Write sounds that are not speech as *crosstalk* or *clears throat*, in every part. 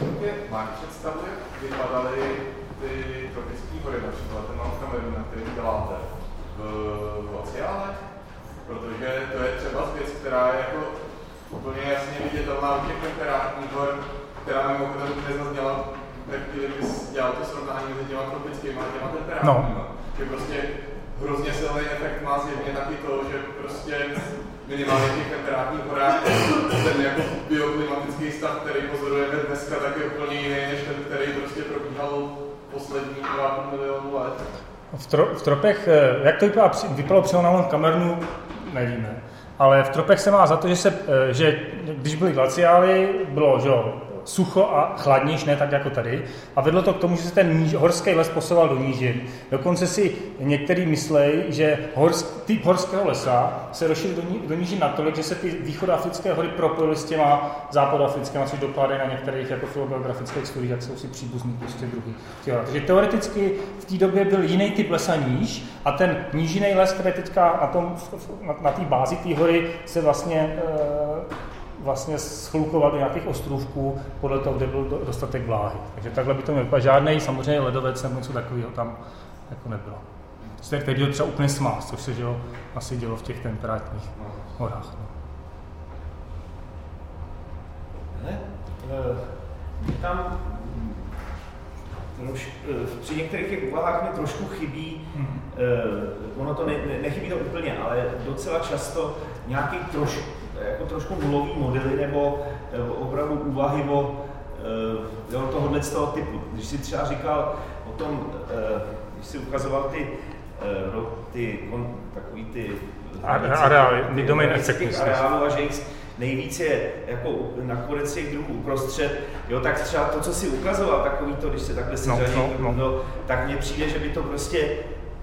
prostě máš představu, jak vypadaly ty tropické hory, například ten Mount Cameron, na který děláte v, v oceánech? Protože to je třeba věc, která je jako úplně jasně viditelná u těch temperátních hor, která mimochodem nezazněla ve chvíli, kdy dělal to srovnání mezi těma tropickými a těma temperátními. No. Že prostě hrozně silný efekt má zjevně taky to, že prostě minimálně těch temperátních horách ten jako bioklimatický stav, který pozorujeme dneska, tak je úplně jiný, než ten, který prostě probíhal poslední 2,5 milionu let. V, tro, v tropech, eh, jak to vypadalo, vypadalo přímo na Kamernu, nevíme. Ale v tropech se má za to, že, se, eh, že když byly glaciály, bylo že sucho a chladnější, ne tak jako tady. A vedlo to k tomu, že se ten níž, horský les posouval do nížin. Dokonce si některý myslej, že horsk, typ horského lesa se rozšířil do, ní, do nížin natolik, že se ty východoafrické hory propojily s těma západoafrickými, což dokládají na některých jako filogeografických studiích, jak jsou si příbuzní prostě druhý. Takže teoreticky v té době byl jiný typ lesa níž a ten nížiný les, který teďka na, tom, na, na té bázi té hory se vlastně e, vlastně schlukovat do nějakých ostrůvků podle toho, kde byl dostatek vláhy. Takže takhle by to mělo vypadat. Žádný samozřejmě ledovec nebo něco takového tam jako nebylo. To je tehdy třeba úplně smás, což se dělo, asi dělo v těch temperátních horách. No. Ne? E, tam troš, e, při některých těch úvahách mi trošku chybí, hmm. ono to ne, ne, nechybí to úplně, ale docela často nějaký trošku jako trošku nulový modely nebo opravdu úvahy o eh, jo, tohohle z toho typu. Když si třeba říkal o tom, eh, když si ukazoval ty, eh, ty takový ty areály, domain areálu a že jich nejvíc je jako nakonec těch druhů uprostřed, jo, tak třeba to, co si ukazoval, takový to, když se takhle seřadí, no, no, no. tak mně přijde, že by to prostě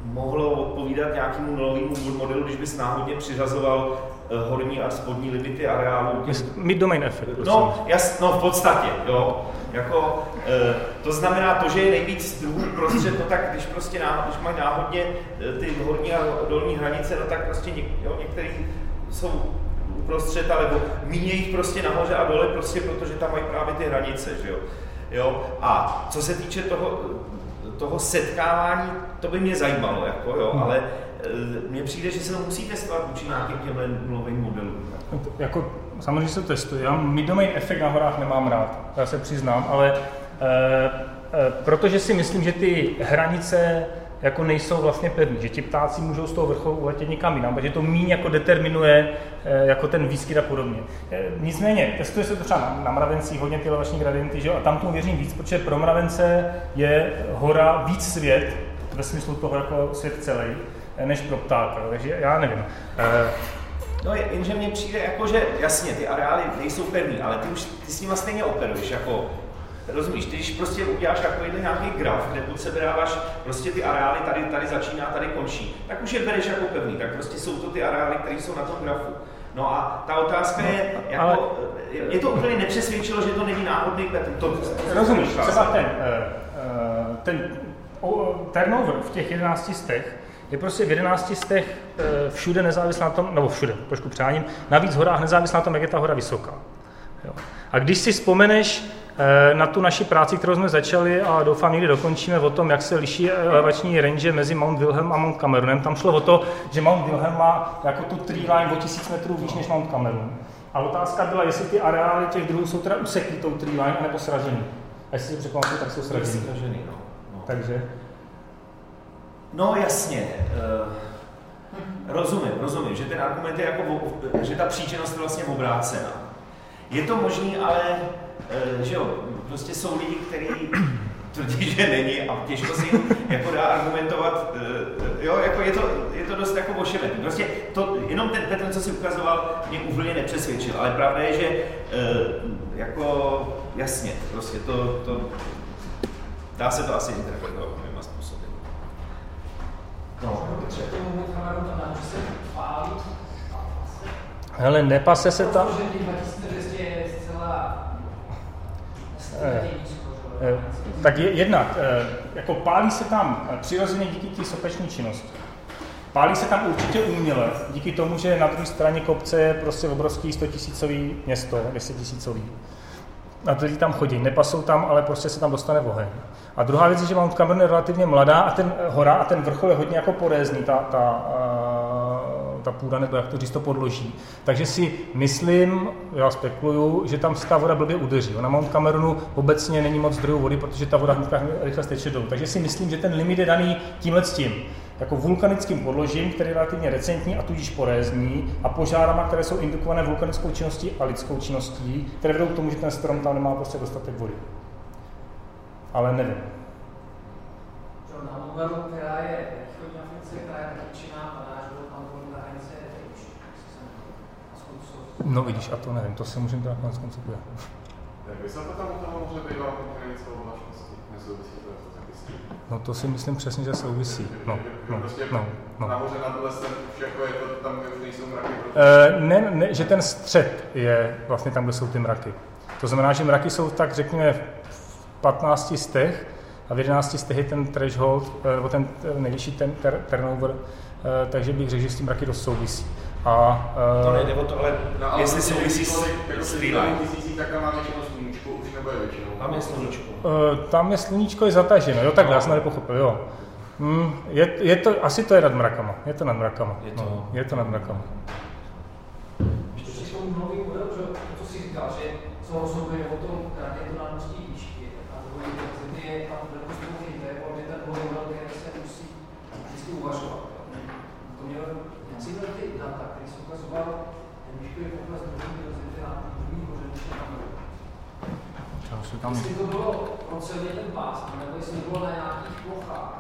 mohlo odpovídat nějakému nulovému modelu, když bys náhodně přiřazoval Eh, horní a spodní limity areálu. Mid-domain efekt. No, jas, no, v podstatě, jo. Jako, e, to znamená to, že je nejvíc druhů prostřed, no tak když prostě ná, když mají náhodně eh, ty horní a dolní hranice, no tak prostě něk, jo, některý jsou uprostřed, ale míně jich prostě nahoře a dole, prostě protože tam mají právě ty hranice, že jo. jo. A co se týče toho, toho setkávání, to by mě zajímalo, jako, jo, hmm. ale Eh, mně přijde, že se to musí testovat vůči nějakým těmhle nulovým modelům. Jako, samozřejmě se testuje. Já mid-domain efekt na horách nemám rád, já se přiznám, ale e, e, protože si myslím, že ty hranice jako nejsou vlastně pevný, že ti ptáci můžou z toho vrcholu uletět někam jinam, protože to míň jako determinuje jako ten výskyt a podobně. Nicméně, testuje se to třeba na, na mravencích, hodně ty levační gradienty, že? a tam tomu věřím víc, protože pro mravence je hora víc svět, ve smyslu toho jako svět celý, než pro ptáka, takže já nevím. Eh, no jenže mně přijde jako, že jasně, ty areály nejsou pevný, ale ty už ty s nimi stejně operuješ, jako Rozumíš, když prostě uděláš takovýhle nějaký graf, kde pod sebe dáváš prostě ty areály, tady, tady začíná, tady končí, tak už je bereš jako pevný, tak prostě jsou to ty areály, které jsou na tom grafu. No a ta otázka no, je, jako, ale... je to úplně nepřesvědčilo, že to není náhodný pattern. To, to, Rozumíš, třeba ten, uh, ten uh, turnover v těch 11 stech je prostě v 11 z těch všude nezávislá na tom, nebo všude, trošku přáním, navíc v horách nezávislá na tom, jak je ta hora vysoká. Jo. A když si vzpomeneš eh, na tu naši práci, kterou jsme začali a doufám někdy dokončíme o tom, jak se liší elevační range mezi Mount Wilhelm a Mount Cameronem, tam šlo o to, že Mount Wilhelm má jako tu tree line o tisíc metrů výš než Mount Cameron. A otázka byla, jestli ty areály těch druhů jsou teda useklý tou tree line, nebo sražený. A jestli si překvapil, tak jsou sražený. sražený no. No. Takže No jasně. Uh, rozumím, rozumím, že ten argument je jako, že ta příčinnost je vlastně obrácená. Je to možný, ale uh, že jo, prostě jsou lidi, kteří *clears throat* tvrdí, že není a těžko si jako dá argumentovat, uh, jo, jako je to, je to dost jako ošemetný. Prostě to, jenom ten Petr, co si ukazoval, mě úplně nepřesvědčil, ale pravda je, že jako jasně, prostě to, to dá se to asi interpretovat. No. Hele, nepase se tam... Eh, eh, tak je, jednak, eh, jako pálí se tam přirozeně díky té sopeční činnosti. Pálí se tam určitě uměle, díky tomu, že na druhé straně kopce je prostě obrovský 100 tisícový město, 10 tisícový. A kteří tam chodí. Nepasou tam, ale prostě se tam dostane oheň. A druhá věc je, že Mount Cameron je relativně mladá a ten hora a ten vrchol je hodně jako porézný, ta, ta, ta půda, nebo jak to říct, to podloží. Takže si myslím, já spekuluju, že tam se ta voda blbě udeří. Na Mount Cameronu obecně není moc zdrojů vody, protože ta voda rychle steče dolů. Takže si myslím, že ten limit je daný tímhle s tím jako vulkanickým podložím, který je relativně recentní a tudíž porézní, a požárama, které jsou indukované vulkanickou činností a lidskou činností, které vedou k tomu, že ten strom tam nemá prostě dostatek vody. Ale nevím. Která je východní Africe, která je taky činná, a náš byl tam na hranice No vidíš, a to nevím, to se můžeme teda konec konců Tak vysoko tam to může být vulkanickou vlastností, nesouvisí to No to si myslím přesně, že souvisí. No, no, prostě no, no. Nahoře na tohle jako je to tam, kde už nejsou mraky? Uh, ne, ne, že ten střed je vlastně tam, kde jsou ty mraky. To znamená, že mraky jsou tak, řekněme, v 15 stech a v 11 stech je ten threshold, eh, nebo ten nejvyšší ten ter, turnover, takže bych řekl, že s tím mraky dost souvisí. A, to nejde o to, ale, no, ale jestli souvisí s, s. Tam je sluníčko. Uh, tam je sluníčko je zataženo, jo, tak no. já jsem nepochopil, jo. Mm, je, je to, asi to je nad mrakama, je to nad mrakama. Je to, no, je to nad mrakama. Ještě si tomu mluvím, že to si říkal, že co rozhoduje o tom, jaké to námostí výšky a to je tam velikost toho chyté, je ten model, který se musí vždycky uvažovat. To měl, jak si ty data, který se ukazoval, ten výškový pokles druhý rozjetý na druhý hoře, než na tam... Jestli to bylo pro celý ten pás, nebo jestli bylo na nějakých plochách.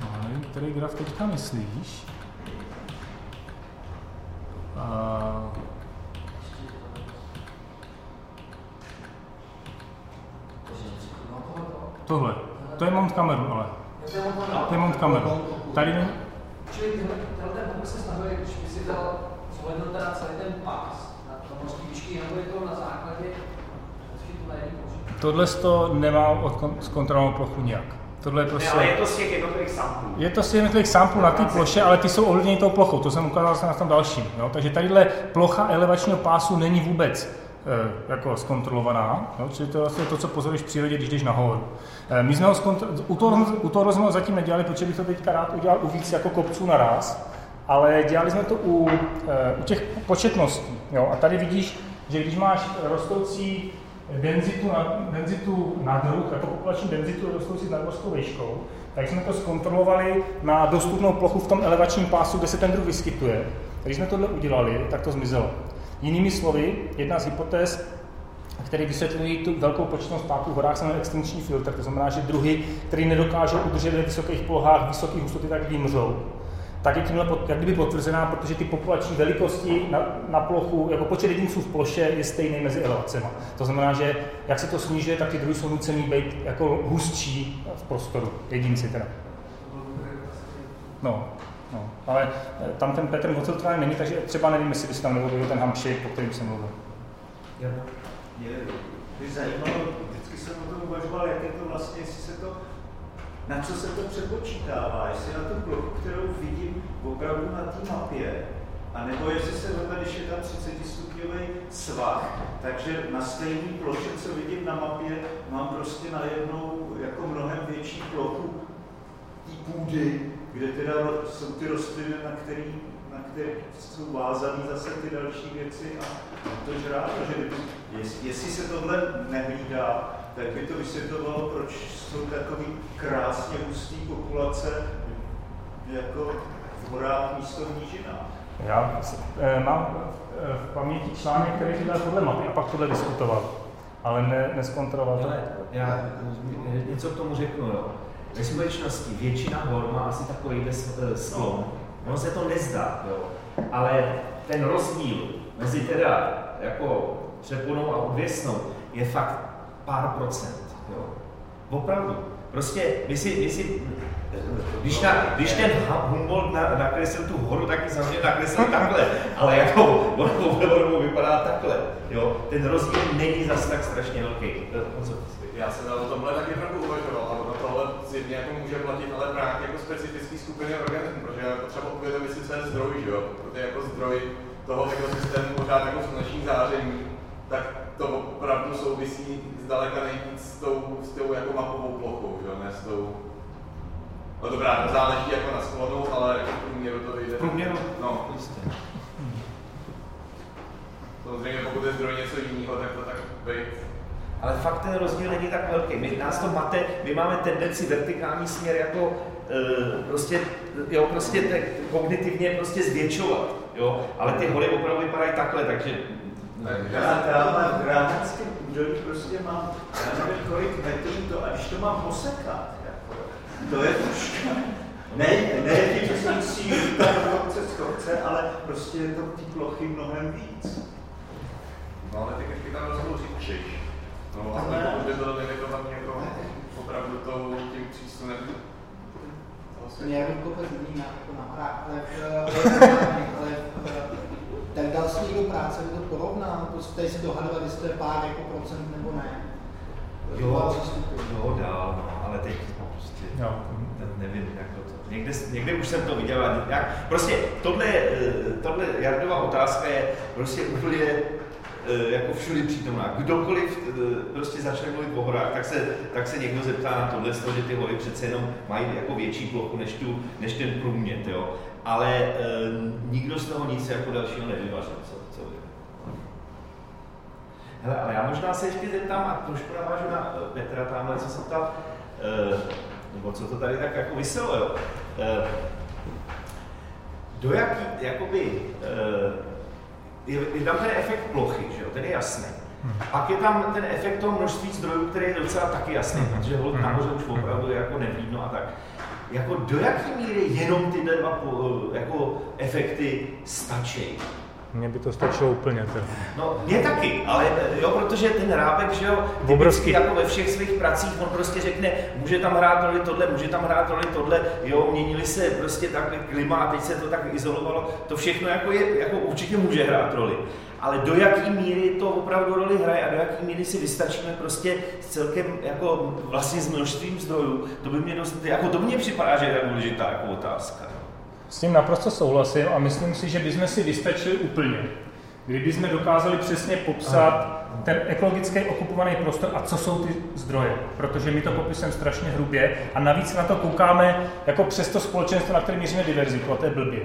No, nevím, který graf teďka myslíš? Uh... Tohle. To je Mount Cameron, ale. To je Mount Cameron. Tady není... Čili tenhle ten pokus se stahuje, když by si dal zhledl teda celý ten pás na mořské výšky, nebo je to na základě Tohle to nemá od zkontrolovanou plochu nějak. Tohle je prostě... Ne, ale je to z těch jednotlivých samplů. Je to z těch jednotlivých samplů na té ploše, ale ty jsou ovlivněny tou plochou, to jsem ukázal na tom dalším. Jo? Takže tadyhle plocha elevačního pásu není vůbec e, jako zkontrolovaná, jo? čili to je vlastně to, co pozoruješ v přírodě, když jdeš nahoru. E, my jsme ho zkontro... u, toho, u toho jsme ho zatím nedělali, protože bych to teďka rád udělal u víc jako kopců naraz, ale dělali jsme to u, e, u těch početností. Jo? A tady vidíš, že když máš rostoucí denzitu na, denzitu na druh, jako populační denzitu rostoucí s nadmořskou výškou, tak jsme to zkontrolovali na dostupnou plochu v tom elevačním pásu, kde se ten druh vyskytuje. Když jsme tohle udělali, tak to zmizelo. Jinými slovy, jedna z hypotéz, které vysvětlují tu velkou početnost páků v horách, se jmenuje extinční filtr. To znamená, že druhy, které nedokážou udržet ve vysokých polohách vysoké hustoty, tak vymřou tak je tímhle jak kdyby potvrzená, protože ty populační velikosti na, na plochu, jako počet jedinců v ploše je stejný mezi elevacemi. To znamená, že jak se to snižuje, tak ty druhy jsou nucený být jako hustší v prostoru, jedinci teda. No, no. ale eh, tam ten Petr odfiltrovaný není, takže třeba nevím, jestli by se tam nevodil ten hamshake, o kterém jsem mluvil. Mě by zajímalo, vždycky jsem o tom uvažoval, jak je to vlastně, jestli na co se to přepočítává, jestli na tu plochu, kterou vidím opravdu na té mapě, a nebo jestli se vedle, když je tam 30 stupňový svah, takže na stejné ploše, co vidím na mapě, mám prostě najednou jako mnohem větší plochu té půdy, kde teda jsou ty rostliny, na který, na které jsou vázané zase ty další věci a to žrát, že jestli se tohle nehlídá, tak by to vysvětlovalo, proč jsou takový krásně hustý populace jako v horách místo v nížinách. Já e, mám e, v paměti článek, který říkal podle mapy a pak tohle diskutoval, ale ne, neskontroloval to. Já něco k tomu řeknu. Jo. Ve skutečnosti většina hor má asi takový sklon. Ono se to nezdá, jo. ale ten rozdíl mezi teda jako přeponou a odvěsnou je fakt pár procent. Jo. Opravdu. Prostě my si, my si když, na, když ten Humboldt na, nakreslil tu horu, tak ji samozřejmě nakreslil takhle, ale jako ono vypadá takhle. Jo. Ten rozdíl není zase tak strašně velký. Já jsem o tomhle taky trochu uvažoval, ale na tohle zjevně jako může platit, ale právě jako specifický skupiny organismů, protože je potřeba uvědomit si, co je zdroj, že jo? Protože jako zdroj toho ekosystému pořád jako sluneční záření, tak to opravdu souvisí zdaleka nejvíc s tou, s tou jako mapovou plochou, že? ne s tou No dobrá, to záleží jako na sklonu, ale jako v průměru to vyjde. V průměru? No, jistě. Samozřejmě pokud je zdroj něco jiného, tak to tak být. Ale fakt ten rozdíl není tak velký. My, nás to mate, my máme tendenci vertikální směr jako e, prostě, jo, prostě te, kognitivně prostě zvětšovat, jo, ale ty hory opravdu vypadají takhle, takže já tam v Ráhanském údolí prostě mám, já nevím kolik metrů to, a když to mám posekat, jako, to je už, ne, ne tím, že jsem kopce z kopce, ale prostě je to ty plochy mnohem víc. No ale ty křivky tam rozhodnou říkšiš. No a pokud by bylo limitovaný jako opravdu tou, tím přísunem, mě bych kopec jiný jako na horách, ale, *laughs* ale, ale tak dal si někdo práce, aby to porovnal, prostě tady si dohadovat, jestli to je pár jako procent nebo ne. Jo, jo, dál, no, ale teď prostě, jo. nevím, jak to, někde, někde už jsem to viděl, jak, prostě tohle, tohle Jardová otázka je prostě úplně Eh, jako všude přítomná. Kdokoliv eh, prostě začne mluvit o horách, tak se, tak se někdo zeptá na tohle, že ty hory přece jenom mají jako větší plochu než, tu, než ten průměr, jo. Ale e, nikdo z toho nic jako dalšího nevyvařil, co, co. Hele, ale já možná se ještě zeptám a trošku navážu na Petra tamhle, co se ptal, e, nebo co to tady tak jako vyselo, jo. E, do jaký, jakoby, e, je, je tam ten efekt plochy, že jo, ten je jasný. Hmm. Pak je tam ten efekt toho množství zdrojů, který je docela taky jasný, hmm. protože hold hmm. nahoře už opravdu je jako nevidno a tak. Jako do jaké míry jenom tyhle dva jako efekty stačí? Mně by to stačilo úplně. Teda. No, mě taky, ale jo, protože ten Rábek, že jo, Obrovský. jako ve všech svých pracích, on prostě řekne, může tam hrát roli tohle, může tam hrát roli tohle, jo, měnili se prostě takhle klima a teď se to tak izolovalo, to všechno jako je, jako určitě může hrát roli. Ale do jaký míry to opravdu roli hraje a do jaký míry si vystačíme prostě s celkem jako vlastně s množstvím zdrojů, to by mě dost, jako to mně připadá, že je tak důležitá jako otázka. S tím naprosto souhlasím a myslím si, že bychom si vystačili úplně. Kdyby jsme dokázali přesně popsat ten ekologický okupovaný prostor a co jsou ty zdroje, protože my to popisujeme strašně hrubě a navíc na to koukáme jako přes to společenstvo, na které měříme diverzitu a to je blbě.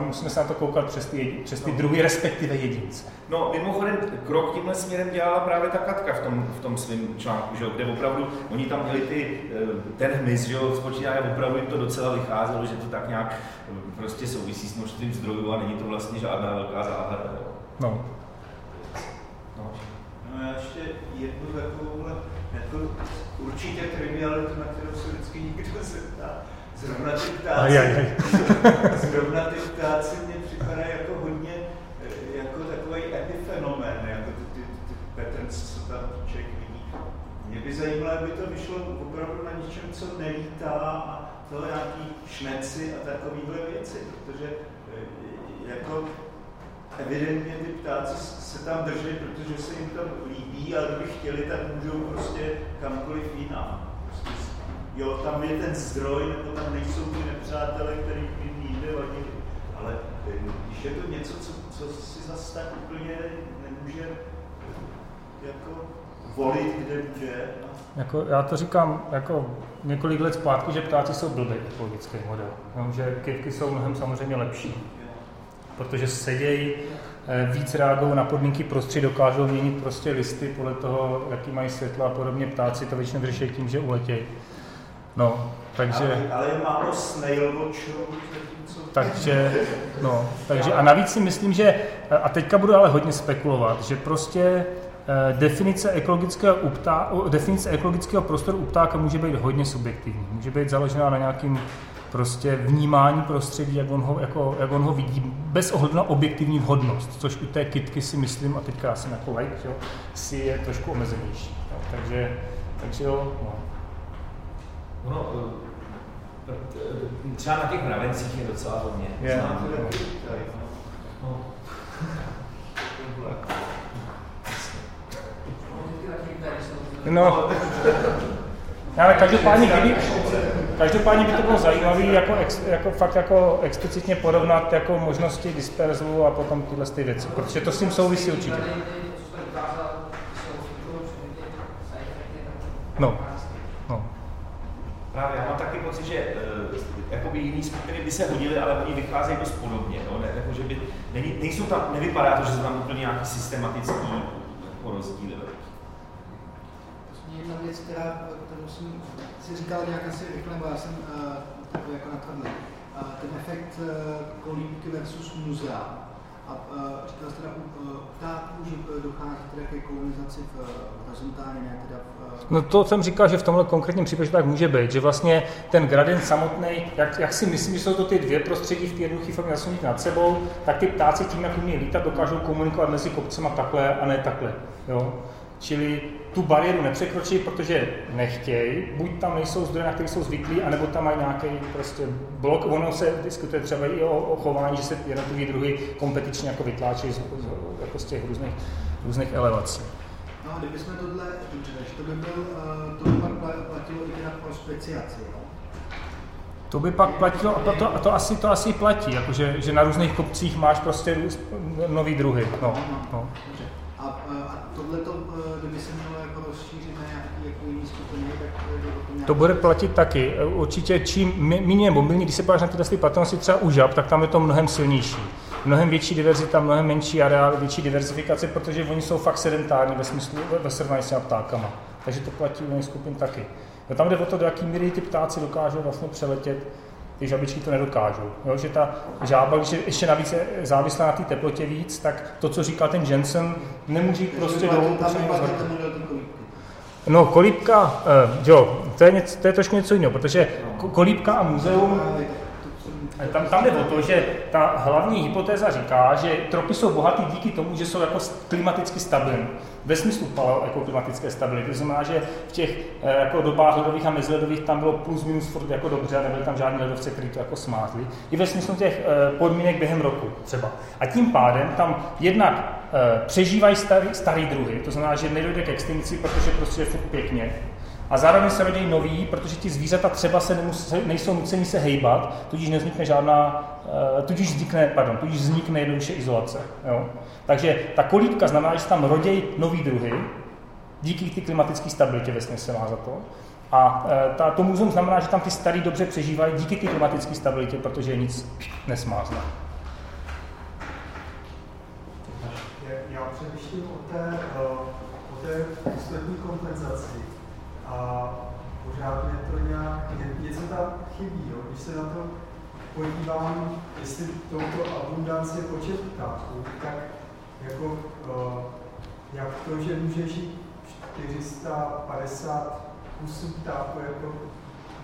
Musíme se na to koukat přes ty, přes ty druhy, respektive jedince. No, mimochodem, krok tímhle směrem dělala právě ta Katka v tom, v tom svém článku, že, kde opravdu oni tam měli ty, eh, ten hmyz, že spočíná, opravdu jim to docela vycházelo, že to tak nějak eh, prostě souvisí s množstvím zdrojů a není to vlastně žádná velká záhada. No. No. No já ještě jednu takovou jako určitě trivialitu, na kterou se vždycky někdo zeptá. Zrovna ty ptáci, aj, aj, aj. *laughs* zrovna ty ptáci mě připadají jako hodně eh, jako takový epifenomén, jako ty, ty, ty patterns, co tam člověk vidí. Mě by zajímalo, aby to vyšlo opravdu na něčem, co nelítá a to nějaký šneci a takovéhle věci, protože eh, jako evidentně ty ptáci se tam drží, protože se jim to líbí, ale kdyby chtěli, tak můžou prostě kamkoliv jinam. Prostě, jo, tam je ten zdroj, nebo tam nejsou ty nepřátelé, který by jinde vadili. Ale eh, když je to něco, co, co si zase tak úplně nemůže jako volit, kde může. Jako, já to říkám jako několik let zpátky, že ptáci jsou blbý ekologický model. No, že kytky jsou mnohem samozřejmě lepší protože sedějí, eh, víc reagují na podmínky prostředí, dokážou měnit prostě listy podle toho, jaký mají světla a podobně. Ptáci to většinou vyřeší tím, že uletějí. No, takže... Ale, ale je málo snail watchů, takže, no, takže a navíc si myslím, že, a teďka budu ale hodně spekulovat, že prostě eh, definice ekologického, uptá, definice ekologického prostoru u ptáka může být hodně subjektivní. Může být založená na nějakým prostě vnímání prostředí, jak on ho, jako, jak on ho vidí, bez ohledu na objektivní vhodnost, což u té kitky si myslím, a teďka jsem jako like, jo, si je trošku omezenější. Jo. Takže, takže jo, no. No, třeba na těch mravencích je docela hodně. Je. No. No, ale každopádně, kdyby, Každopádně by to bylo zajímavé jako, ex, jako fakt jako explicitně porovnat jako možnosti disperzu a potom tyhle ty věci, protože to s tím souvisí určitě. No. no. Právě, já mám taky pocit, že uh, jakoby jiný skupiny by se hodily, ale oni vycházejí dost podobně. No? Ne, jako, že by, není, nejsou tam, nevypadá to, že jsou tam úplně nějaký systematický jako rozdíly. Jedna věc, která, jsem si říkal nějak asi rychle, bo já jsem uh, takový jako natvrdlý. Uh, ten efekt uh, kolíbky versus muzea. A uh, říkal jste teda u uh, ptáků, že dochází teda ke kolonizaci v, v horizontálně, ne teda v... No to jsem říkal, že v tomhle konkrétním případě tak může být, že vlastně ten gradient samotný, jak, jak si myslím, že jsou to ty dvě prostředí v té jednoduché formě zasunit nad sebou, tak ty ptáci tím, jak umějí lítat, dokážou komunikovat mezi kopcema takhle a ne takhle. Jo? Čili tu bariéru nepřekročí, protože nechtějí, buď tam nejsou zdroje, na které jsou zvyklí, anebo tam mají nějaký prostě blok. Ono se diskutuje třeba i o, o chování, že se jednotlivé druhy kompetičně jako vytláčí z, z, jako z těch různých, různých elevací. No a kdybychom tohle, to by byl, eh, to by pak platilo i teda pro speciaci, jo? To by pak platilo, a to, a to, asi, to asi platí, jakože, že na různých kopcích máš prostě růz, nový druhy. No, no. A, a tohle to, eh, kdyby se mělo jako rozšířit na nějaký jako jiný skupiny, tak to, bude platit taky. Určitě čím méně mobilní, když se podíváš na ty platnosti třeba u žab, tak tam je to mnohem silnější. Mnohem větší diverzita, mnohem menší areál, větší diverzifikace, protože oni jsou fakt sedentární ve smyslu ve srovnání s těma ptákama. Takže to platí u jiných skupin taky. No tam jde o to, do jaký míry ty ptáci dokážou vlastně přeletět ty žabičky to nedokážou. Jo, že ta žába, když je ještě navíc je závislá na té teplotě víc, tak to, co říkal ten Jensen, nemůže jít prostě dolů. No, kolíbka, uh, jo, to je, něco, to je trošku něco jiného, protože kolíbka a muzeum, tam, tam jde o to, že ta hlavní hypotéza říká, že tropy jsou bohatý díky tomu, že jsou jako klimaticky stabilní ve smyslu paleoklimatické stability. To znamená, že v těch eh, jako dobách ledových a meziledových tam bylo plus minus furt jako dobře a nebyly tam žádní ledovce, kteří to jako smátli. I ve smyslu těch eh, podmínek během roku třeba. A tím pádem tam jednak eh, přežívají starý, starý druhy, to znamená, že nedojde k extinkci, protože prostě je furt pěkně. A zároveň se rodí noví, protože ti zvířata třeba se nemusí, nejsou nuceni se hejbat, tudíž nevznikne žádná, tudíž vznikne, pardon, tudíž vznikne jednoduše izolace. Jo? Takže ta kolíbka znamená, že se tam rodějí nový druhy, díky té klimatické stabilitě vesměs se má za to. A e, ta, to muzeum znamená, že tam ty starý dobře přežívají díky té klimatické stabilitě, protože nic nesmázne. Já přemýšlím o té, o té poslední kompenzaci a pořád mě to nějak, něco tam chybí, jo? když se na to podívám, jestli touto abundanci počet ptáků, tak jako, uh, jak to, že může žít 450 kusů ptáků jako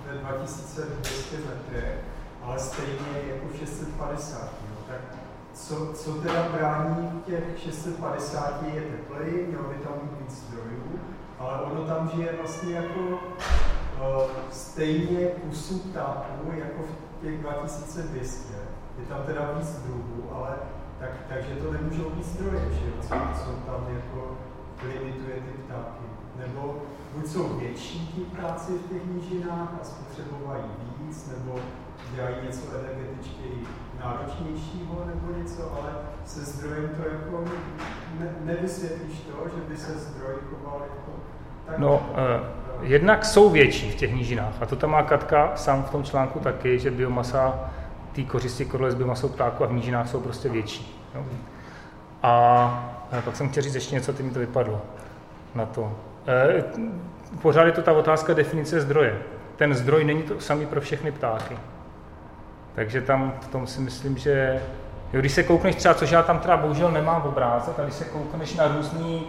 ve 2200 metrech, ale stejně jako 650. Jo. Tak co, co teda brání těch 650 je tepleji, mělo by tam být víc zdrojů, ale ono tam žije vlastně jako uh, stejně kusů ptáků jako v těch 2200. Je tam teda víc druhů, ale tak, takže to nemůžou být zdroje, že jo, co, co tam jako limituje ty ptáky. Nebo buď jsou větší ti ptáci v těch nížinách a spotřebovají víc, nebo dělají něco energeticky náročnějšího nebo něco, ale se zdrojem to jako ne, nevysvětlíš to, že by se zdroj choval jako tak. No, uh, jednak jsou větší v těch nížinách a to tam má Katka sám v tom článku taky, že biomasa ty kořisti korle z biomasou ptáků a v nížinách jsou prostě větší. Jo. A pak jsem chtěl říct ještě něco, teď mi to vypadlo na to. E, pořád je to ta otázka definice zdroje. Ten zdroj není to samý pro všechny ptáky. Takže tam v tom si myslím, že jo, když se koukneš třeba, což já tam třeba bohužel nemám obrázek, a když se koukneš na různé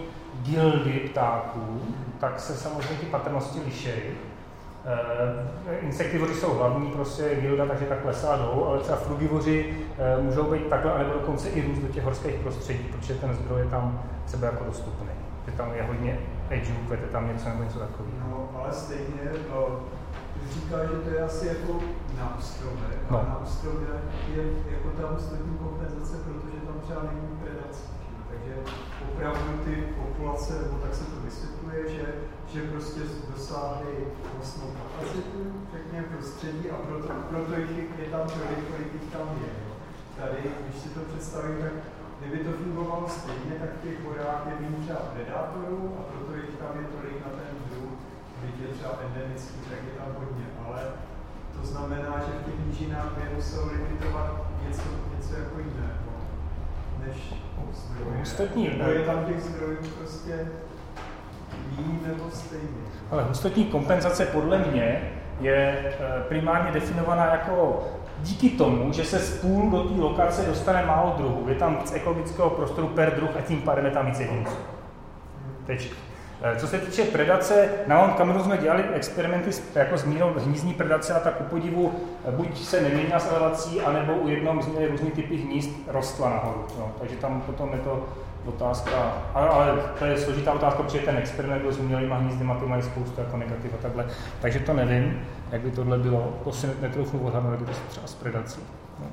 gildy ptáků, tak se samozřejmě ty patrnosti lišejí. Uh, insektivoři jsou hlavní, prostě gilda, takže tak klesá dolů, ale třeba frugivoři uh, můžou být takhle, anebo dokonce i růst do těch horských prostředí, protože ten zdroj je tam třeba jako dostupný. Že tam je hodně edgeů, kvete tam něco nebo něco takového. No, ale stejně, no, říká, že to je asi jako na ostrově, no. a na ostrově je jako ta ostatní kompenzace, protože tam třeba není predace. Takže opravdu ty populace, nebo tak se to vysvětluje, že že prostě dosáhli vlastnou kapacitu, řekněme, prostředí a proto, proto jich je tam tolik, kolik jich tam je. Tady, když si to představím, tak kdyby to fungovalo stejně, tak v těch vodách je méně třeba predátorů a proto jich tam je tolik na ten byť třeba endemický, tak je tam hodně, ale to znamená, že v těch nížinách by musel limitovat něco, něco jako jiného, než zdroje. Hustotní, Nebo ne? je tam těch zdrojů prostě jiný nebo stejný. Ale hustotní kompenzace podle mě je eh, primárně definovaná jako díky tomu, že se z půl do té lokace dostane málo druhů. Je tam z ekologického prostoru per druh a tím pádem je tam víc jedinců. Tečka. Eh, Co se týče predace, na Mount Cameron jsme dělali experimenty jako s mírou hnízdní predace a tak ku podivu eh, buď se neměnila s elevací, anebo u jednoho jsme měli různý typy hnízd rostla nahoru. No. Takže tam potom je to otázka, ale, ale to je složitá otázka, protože ten experiment byl s umělýma hnízdama, ty mají spoustu jako negativ a takhle. Takže to nevím, jak by tohle bylo, to si netroufnu odhadnout, jak by to třeba s predací. No.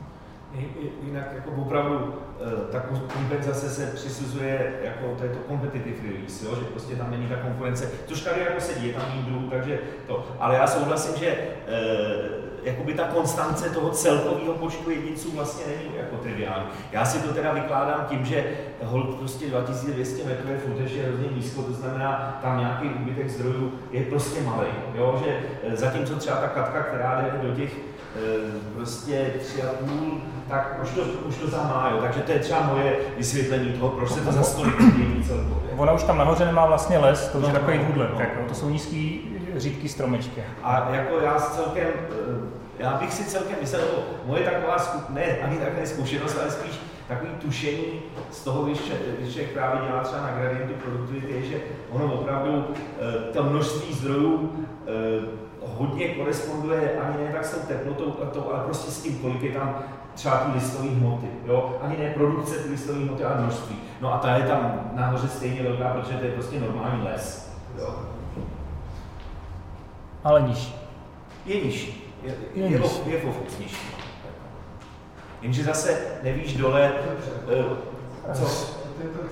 Jinak jako opravdu eh, ta kompenzace se přisuzuje jako to je to competitive release, jo? že prostě tam není ta konkurence, což tady jako sedí, je tam druhů, takže to. Ale já souhlasím, že eh, jakoby ta konstance toho celkového počtu jedinců vlastně není jako triviální. Já si to teda vykládám tím, že hold prostě 2200 metrů je furt ještě hrozně nízko, to znamená, tam nějaký úbytek zdrojů je prostě malý. Jo? Že eh, zatímco třeba ta katka, která jde do těch prostě tři a půl, tak už to, už to tam má, jo. takže to je třeba moje vysvětlení toho, proč se to za stolik mění celkově. Ona už tam nahoře nemá vlastně les, to už je No, takový no, hudlet, no. jako, to jsou nízký řídký stromečky. A jako já s celkem, eh, já bych si celkem myslel, nebo moje taková, zku, ne ani takhle zkušenost, ale spíš takový tušení z toho, když, když člověk právě dělá třeba na gradientu produktivity, je, že ono opravdu eh, to množství zdrojů eh, hodně koresponduje ani ne tak s tou teplotou, a tou, ale prostě s tím, kolik je tam třeba ty listové hmoty, jo? ani ne produkce ty listové hmoty, ale množství. No a ta je tam nahoře stejně velká, protože to je prostě normální les. Jo? Ale nižší. Je nižší. Je, Je je, nižší. je, je nižší. Jenže zase nevíš dole, eh, co? To to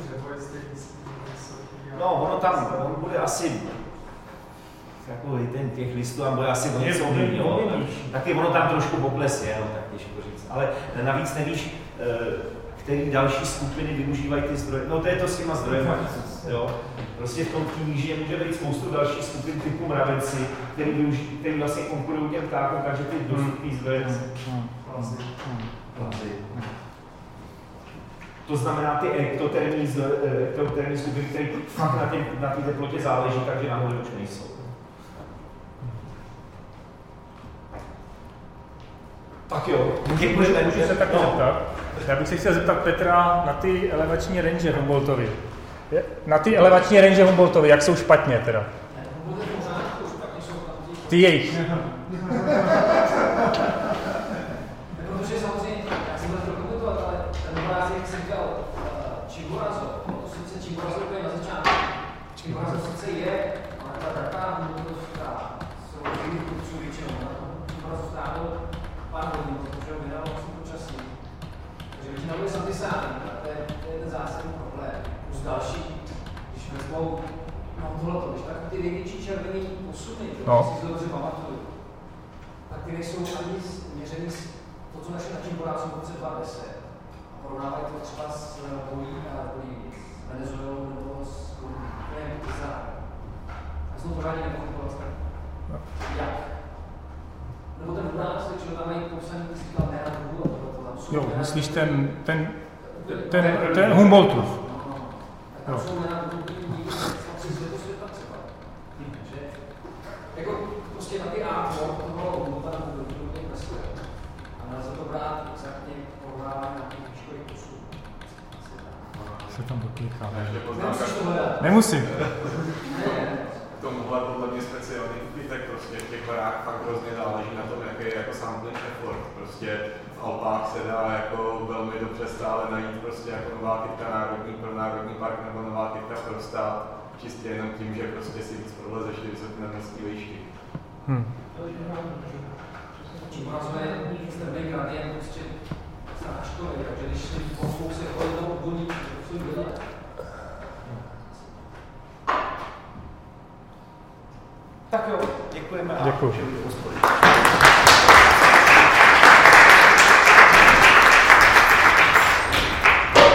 No, ono tam, on bude asi jako ten těch listů tam bude asi něco nižší. Taky ono tam trošku pokles je, no, tak těžko říct. Ale navíc nevíš, eh, který další skupiny využívají ty zdroje. No to je to s těma zdrojema. Jo. Prostě v tom té níži může být spoustu dalších skupin typu mravenci, který, využí, který vlastně konkurují těm ptákům, takže ty dostupné zdroje Plazy. plazy. To znamená ty ektotermní, eh, ektotermní skupiny, které fakt na té na teplotě záleží, takže nahoře už nejsou. Tak jo, děkujeme. Můžu se tak zeptat? Já bych se chtěl zeptat Petra na ty elevační range Humboldtovy. Je- Na ty elevační range Humboldtovy, jak jsou špatně teda? Ty jejich. *laughs* Protože samozřejmě, já jsem to chtěl komentovat, ale ten obrázek, jak jsem říkal, eh, Chimborazo, to sice Chimborazo úplně na začátku, Chimborazo sice je, ale ta taká hmotnostka, jsou lidi kurců většinou, na tom Chimborazo stálo pár hodin, protože ho vydalo vlastně počasí. Takže většina bude santisány, a to je, to je ten zásadní problém. Plus další, když vezmou, mám tohleto, když tak ty největší červený posuny? No. si to dobře pamatuju, tak ty nejsou ani měřený s to, co naše načím poráců v roce 2010. A porovnávají to třeba s Bolí a Bolí, s Venezuelou nebo s Kolumbií. Izraelem. Já jsem to pořádně nepochopil, tak jak? Nebo ten že tam mají popsaný jména druhů a tohle, tam jsou Jo, myslíš ten, ten, ten, ten Humboldtův. No, no. Tak tam Jo. jsou jména druhů, který nikdy nepatří z toho světa třeba. Že? Jako prostě na ty A, jo, to bylo hodnota na to hodně preskuje. A nelze to brát exaktně porovnávání na těch výškových postupů. Se tam dokliká. Nemusím. Ne, ne. k tomuhle podle mě speciální úbytek prostě v těch horách fakt hrozně záleží na tom, jaký je jako sampling effort. Prostě v Alpách se dá jako velmi dobře stále najít prostě jako nová kytka národní pro národní park nebo nová kytka pro stát, čistě jenom tím, že prostě si víc prolezeš ty vysoké nadmořské výšky. Hm. Čím ukazuje extrémní gradient, prostě srážkový, takže když si poskou se kolem toho Tak jo, děkujeme a